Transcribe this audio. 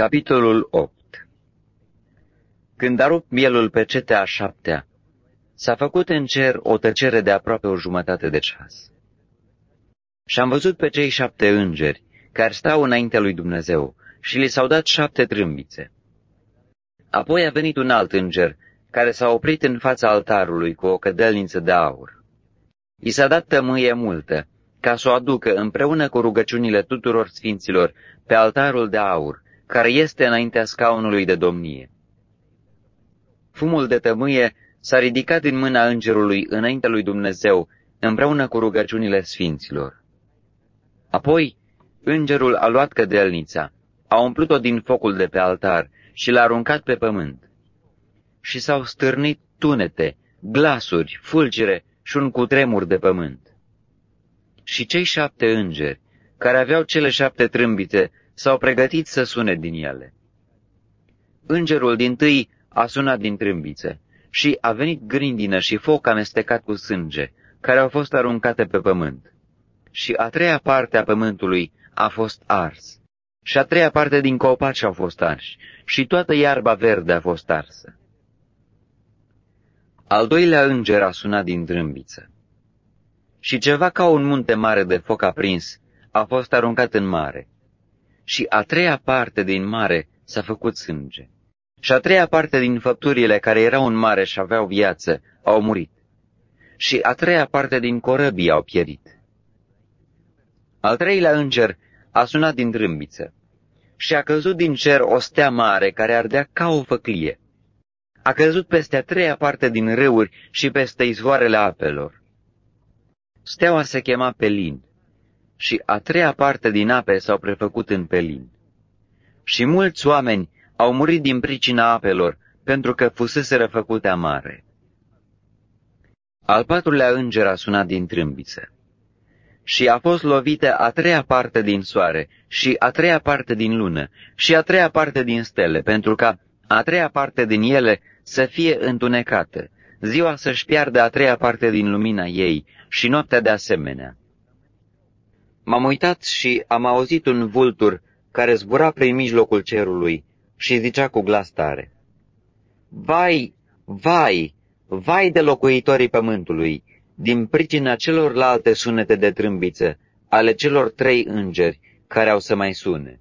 Capitolul 8 Când a rupt mielul pe cetea a șaptea, s-a făcut în cer o tăcere de aproape o jumătate de ceas. Și am văzut pe cei șapte îngeri, care stau înaintea lui Dumnezeu, și li s-au dat șapte trâmbițe. Apoi a venit un alt înger, care s-a oprit în fața altarului cu o cădelniță de aur. I s-a dat tămâie multă, ca să o aducă împreună cu rugăciunile tuturor sfinților pe altarul de aur, care este înaintea scaunului de domnie. Fumul de tămâie s-a ridicat din mâna îngerului înaintea lui Dumnezeu, împreună cu rugăciunile sfinților. Apoi, îngerul a luat cădelnița, a umplut-o din focul de pe altar și l-a aruncat pe pământ. Și s-au stârnit tunete, glasuri, fulgere și un cutremur de pământ. Și cei șapte îngeri, care aveau cele șapte trâmbite, s-au pregătit să sune din ele. Îngerul din tâi a sunat din trâmbițe și a venit grindină și foc amestecat cu sânge, care au fost aruncate pe pământ. Și a treia parte a pământului a fost ars, și a treia parte din copaci au fost arși, și toată iarba verde a fost arsă. Al doilea înger a sunat din trâmbiță. Și ceva ca un munte mare de foc aprins a fost aruncat în mare, și a treia parte din mare s-a făcut sânge. Și a treia parte din făpturile care erau în mare și aveau viață au murit. Și a treia parte din corăbii au pierit. Al treilea înger a sunat din trâmbiță și a căzut din cer o stea mare care ardea ca o făclie. A căzut peste a treia parte din râuri și peste izvoarele apelor. Steaua se chema Pelin și a treia parte din ape s-au prefăcut în pelin. Și mulți oameni au murit din pricina apelor, pentru că fusese refăcute amare. Al patrulea înger a sunat din trâmbiță. Și a fost lovită a treia parte din soare, și a treia parte din lună, și a treia parte din stele, pentru ca a treia parte din ele să fie întunecată, ziua să-și piardă a treia parte din lumina ei și noaptea de asemenea. M-am uitat și am auzit un vultur care zbura prin mijlocul cerului și zicea cu glas tare. Vai, vai, vai de locuitorii pământului, din pricina celorlalte sunete de trâmbiță, ale celor trei îngeri care au să mai sune.